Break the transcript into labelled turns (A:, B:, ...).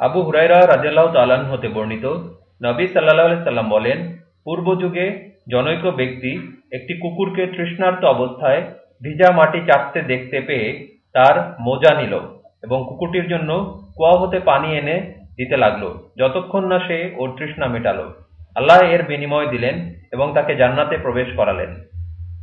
A: আবু হুরাইরা রাজাল্লাহ তালান হতে বর্ণিত, নবী সাল্লাহ সাল্লাম বলেন, পূর্ব যুগে জনৈক ব্যক্তি একটি কুকুরকে তৃষ্ণার্ত অবস্থায় ভিজা মাটি চাটতে দেখতে পেয়ে তার মোজা নিল এবং কুকুরটির জন্য কুয়া হতে পানি এনে দিতে লাগল। যতক্ষণ না সে ওর তৃষ্ণা মেটালো। আল্লাহ এর বিনিময় দিলেন এবং তাকে জান্নাতে প্রবেশ করালেন।